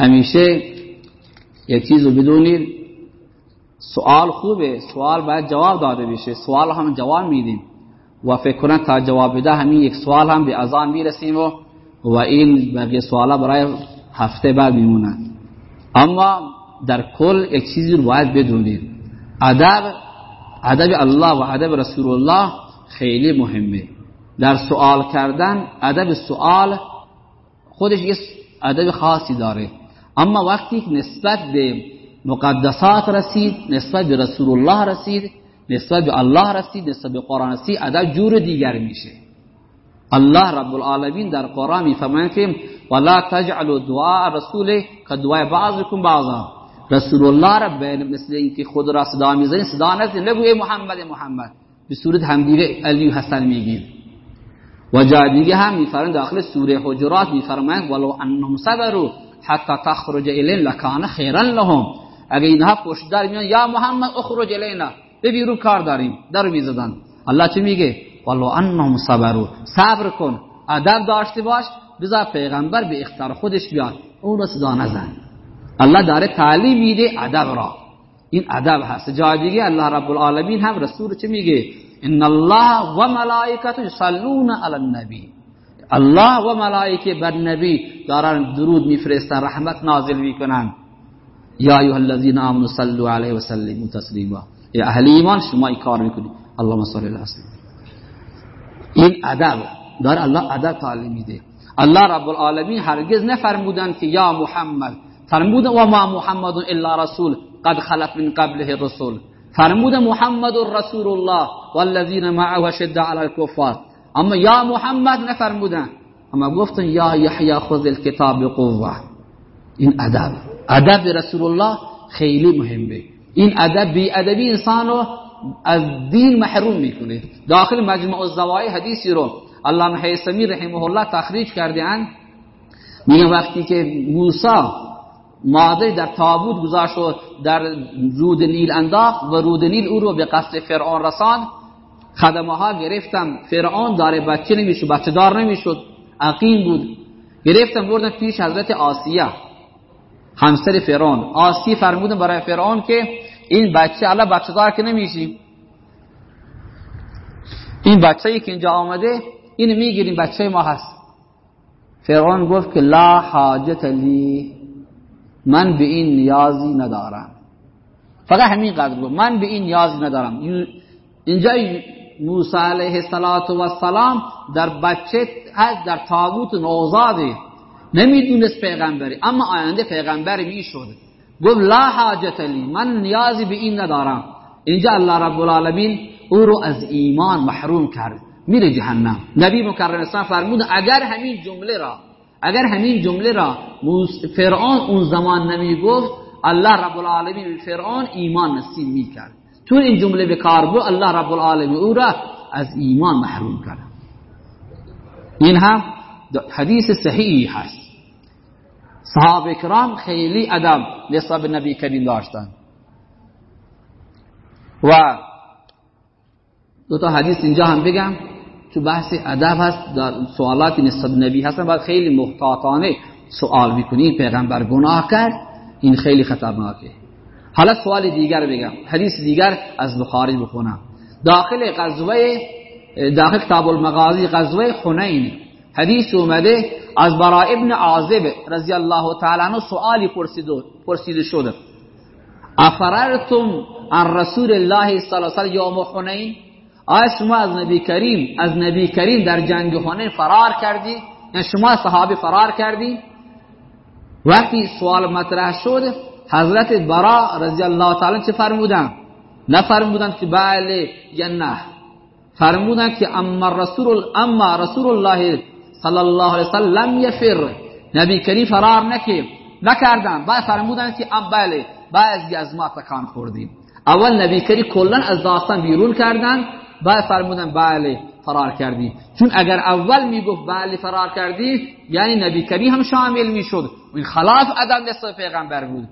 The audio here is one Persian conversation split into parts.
همیشه یک چیز رو بدونید. سوال خوبه. سوال باید جواب داده بشه. سوال هم جواب میدیم. و فکر کنم تا جواب بده همین یک سوال هم به اذان می‌رسیم و و این بقیه سوالا برای هفته بعد میمونن. اما در کل یک چیزی رو باید بدونید. ادب ادب الله و ادب رسول الله خیلی مهمه. در سوال کردن ادب سوال خودش یه ادب خاصی داره. اما وقتی نسبت به مقدسات رسید نسبت به رسول الله رسید نسبت به الله رسید نسبت به قرآن رسید ادب جور دیگر میشه. الله رب العالمین در قرآن میفرماید که ولا تجعلوا دعاء رسول كدعاء بعضكم بعضا. رسول الله را مثل اینکه خود را صدا می‌زنید صدا نزنید نگو ای محمد محمد. به صورت همدیگه علی و حسن میگید و جای دیگه هم میفرمایند داخل سوره حجرات میفرمایند ولو انهم صبروا حتی تخرج الین لکان خیرا لهم. اگه اینها پشت در میان یا محمد اخرج الینا به کار داریم. در می‌زدن الله چی میگه؟ ولو انهم صبروا. صبر کن. ادب داشته باش. بذار پیغمبر به اختیار خودش بیاد. اون رو صدا نزن. الله داره تعلیم میده ادب را. این ادب هست. جای دیگه الله رب العالمین هم رسول چه میگه؟ ان الله و ملائکته یصلون علی النبی. الله و ملائکه بر نبی دارن درود میفرستن رحمت نازل میکنن. یا ایها الذین آمنوا صلوا علیه و سلموا تسلیما. یا أهل ایمان شما این کار میکنید. اللهم صل علی این ادب دار الله ادب تعلیم میده. الله رب العالمین هرگز نفرمودن که یا محمد فرمود و ما محمد الا رسول قد خلق من قبله الرسول. فرمود محمد رسول الله والذین معه شد على الكفار. اما یا محمد نفرمودن اما گفتن یا یحیی خذ الكتاب بقوه این ادب ادب رسول الله خیلی مهمه این ادب بی ادبی انسانو از دین محروم می‌کنه داخل مجموع الزوای حدیثی رو علامه حیثمی رحمه الله تخریج کرده اند میگه وقتی که موسی ماده در تابوت گذاشت و در رود نیل انداخت و رود نیل او رو به قصد فرعون رساند خدمه ها گرفتم. فرعون داره بچه نمی‌شد بچه دار نمی‌شد. عقیم بود. گرفتم بردن پیش حضرت آسیه همسر فرعون. آسی فرمودن برای فرعون که این بچه الله بچه دار که نمیشی. این بچه ای که اینجا آمده این می‌گیریم بچه ما هست. فرعون گفت که لا حاجت لی من به این نیازی ندارم. فقط همین قدر گفت من به این نیازی ندارم. اینجا موسی علیه السلام در بچه هست در تابوت نوزاده نمی‌دونست پیغمبری اما آینده پیغمبر می‌شد. گفت لا حاجت لی من نیازی به این ندارم. اینجا الله رب العالمین او رو از ایمان محروم کرد. میره جهنم. نبی مکرم اسلام فرمود اگر همین جمله را اگر همین جمله را فرعون اون زمان نمی گفت الله رب العالمین فرعون ایمان نصیب می کرد تو این جمله به کار بود الله رب العالمین او را از ایمان محروم کرد. این هم حدیث صحیح هست. صحابه کرام خیلی ادب نسبت به نبی کریم داشتن. و دو تا حدیث اینجا هم بگم تو بحث ادب هست در سوالاتی نسبت نبی هستن باید خیلی محتاطانه سوال می‌کنی پیغمبر گناه کرد این خیلی خطرناکه. حالا سوال دیگر بگم. حدیث دیگر از بخاری بخونم. داخل غزوه داخل کتاب المغازی غزوه حنین حدیث اومده از برا ابن عازب رضی الله تعالی عنہ سوالی پرسیده شده. افررتم عن رسول الله صلی الله علیه و یوم حنین آیا شما از نبی کریم از نبی کریم در جنگ حنین فرار کردی؟ یعنی شما صحابه فرار کردی؟ وقتی سوال مطرح شد حضرت برا رضی الله تعالی چه فرمودن؟ نفرمودن که بله یا نه. فرمودن که اما رسول اما رسول الله صلی الله علیه وسلم یفر. نبی کریم فرار نکرد نکردن. بعد فرمودن که ام بله بعضی از ما تکان خوردیم. اول نبی کریم کلا از داستان بیرون کردن بعد فرمودن بله فرار کردی. چون اگر اول می‌گفت بله فرار کردی یعنی نبی کریم هم شامل می‌شد. این خلاف ادب نسبت پیغمبر بود.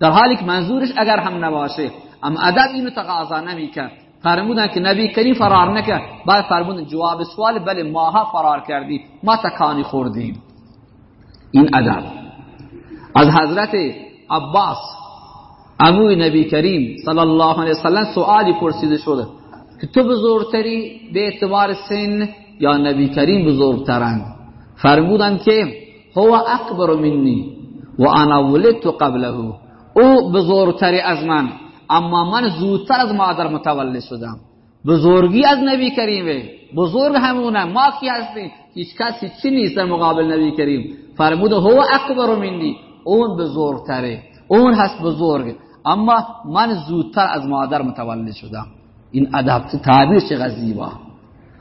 در حالی که منظورش اگر هم نباشه اما ادب اینو تقاضا نمی‌کرد. فرمودن که نبی کریم فرار نکرد. بعد فرمودن جواب سوال بله ماها فرار کردی ما تکانی خوردیم. این ادب. از حضرت عباس اموی نبی کریم صلی الله علیه وسلم سوالی پرسیده شده که تو بزرگتری به اعتبار سن یا نبی کریم بزرگترند فرمودند که هو اکبر منی و انا ولدت قبله او بزرگتری از من. اما من زودتر از مادر متولد شدم. بزرگی از نبی کریمه بزرگ همونه. ما کی هستیم؟ هیچ کسی چی نیست در مقابل نبی کریم. فرمود هو اکبر منی. اون بزرگتره. اون هست بزرگ. اما من زودتر از مادر متولد شدم. این ادب تعبیر چه زیبا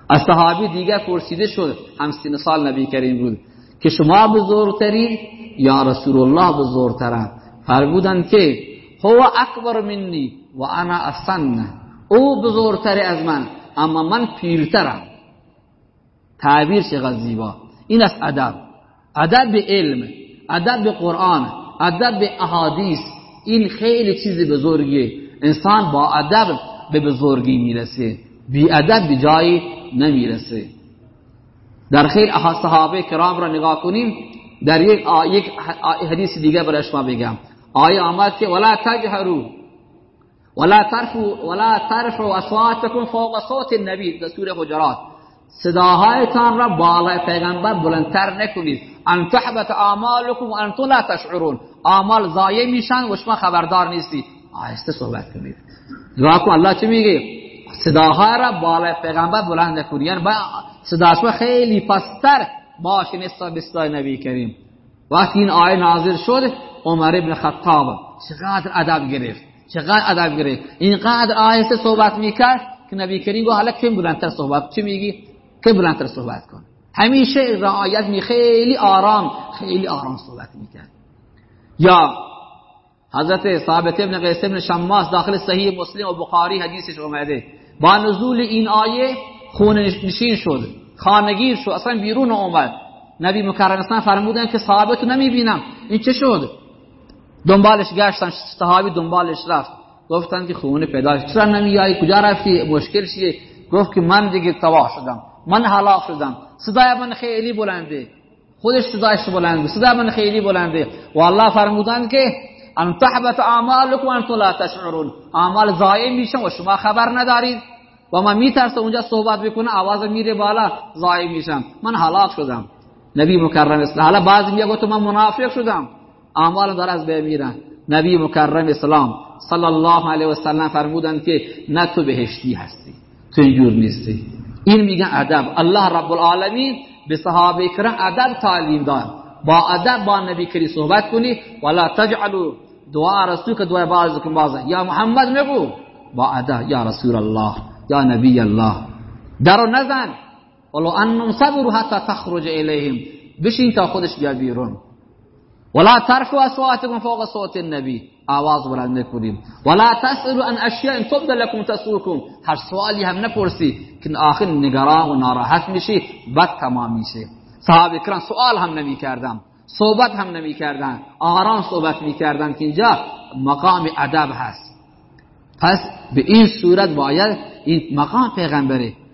از صحابی دیگر پرسیده شد هم سین سال نبی کریم بود. که شما بزرگترین یا رسول الله بزرگترن؟ فرمودند که هو اکبر منی و انا اسن او بزرگتر از من اما من پیرترم. تعبیر چقدر زیبا. این است ادب. ادب به علم ادب به قرآن ادب به احادیث. این خیلی چیز بزرگیه. انسان با ادب به بزرگی می‌رسه. بی ادب به جایی نمی‌رسه. در خیلی صحابه کرام را نگاه کنیم در یک یک حدیث دیگه برای شما بگم. آیه آمد که ولا تجهروا ولا ترفعوا ولا ترفعوا اصواتكم فوق صوت النبی در سوره حجرات. صداهایتان را بالای پیغمبر بلندتر نکنید. ان تحبط اعمالكم وانتم لا تشعرون. اعمال ضایع میشن و شما خبردار نیستی. آهسته صحبت کنید. دعا کن الله چی میگه؟ صداها را بالای پیغمبر بلند کنید یعنی صدا شما خیلی پستر باشه نسبت به نبی کریم. وقتی این آیه نازل شد عمر ابن خطاب چقدر ادب گرفت چقدر ادب گرفت اینقدر آهسته صحبت می‌کرد که نبی کریم گفت حالا که بلندتر صحبت چی میگی که بلندتر صحبت کن همیشه رعایت می خیلی آرام خیلی آرام صحبت می‌کرد یا حضرت ثابت ابن قیس ابن شماس داخل صحیح مسلم و بخاری حدیثش اومده با نزول این آیه خون نشین شد خانگیر شد اصلا بیرون اومد نبی مکرم اصلا فرمودن که ثابت نمی‌بینم این چه شد دنبالش گشتن صحابی دنبالش رفت. گفتن که خون پیدا چرا نمیایی کجا رفتی؟ مشکل چیه؟ گفت که من دیگه تباه شدم. من هلاک شدم. صدای من خیلی بلنده. خودش صدایش بلنده. صدای من خیلی بلنده. و الله فرمودن که ان تحبط اعمالكم وانتم لا تشعرون. اعمال ضایع میشن و شما خبر ندارید. و من میترسم اونجا صحبت بکنه آواز میره بالا ضایع میشم. من هلاک شدم. نبی مکرم اسلام حالا بعضی میگه تو من منافق شدم. اعمال داره از بین نبی مکرم اسلام صلی الله علیه و سلم فرمودند که نه تو بهشتی هستی تو اینجور نیستی این میگن ادب الله رب العالمین به صحابه کرام ادب تعلیم داد با ادب با نبی کری صحبت کنی ولا تجعلوا دعا رسول که دعا بعضکم بعضا یا محمد نگو با ادب یا رسول الله یا نبی الله درو نزن ولو انهم صبروا حتی تخرج الیهم بشین تا خودش بیا بیرون ولا ترفعوا اصواتكم فوق صوت النبي. آواز بلند نکنیم ولا تسالوا ان اشیاء تبد لكم تسوكم هر سوالی هم نپرسی که آخر نگران و ناراحت میشی بد تمام میشه. صحابه کرام سوال هم نمی کردم صحبت هم نمی کردن آرام صحبت می کردن که اینجا مقام ادب هست. پس به این صورت باید این مقام پیغمبره